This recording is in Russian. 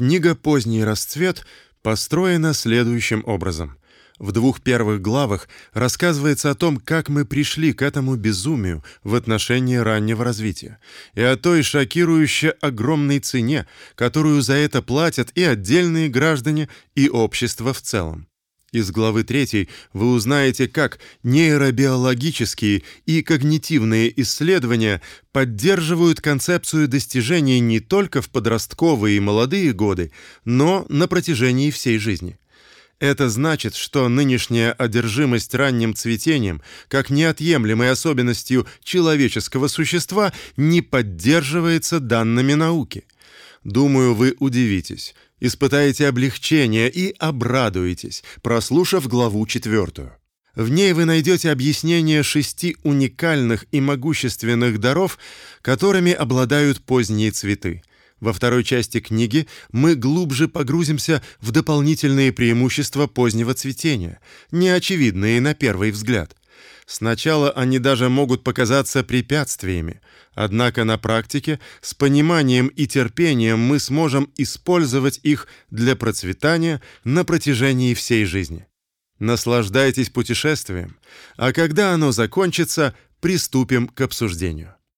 Книга «Поздний расцвет» построена следующим образом. В двух первых главах рассказывается о том, как мы пришли к этому безумию в отношении раннего развития, и о той шокирующе огромной цене, которую за это платят и отдельные граждане, и общество в целом. Из главы 3 вы узнаете, как нейробиологические и когнитивные исследования поддерживают концепцию достижений не только в подростковые и молодые годы, но на протяжении всей жизни. Это значит, что нынешняя одержимость ранним цветением, как неотъемлемой особенностью человеческого существа, не поддерживается данными науки. Думаю, вы удивитесь, испытаете облегчение и обрадуетесь, прослушав главу четвертую. В ней вы найдете объяснение шести уникальных и могущественных даров, которыми обладают поздние цветы. Во второй части книги мы глубже погрузимся в дополнительные преимущества позднего цветения, неочевидные на первый взгляд. Сначала они даже могут показаться препятствиями, однако на практике с пониманием и терпением мы сможем использовать их для процветания на протяжении всей жизни. Наслаждайтесь путешествием, а когда оно закончится, приступим к обсуждению.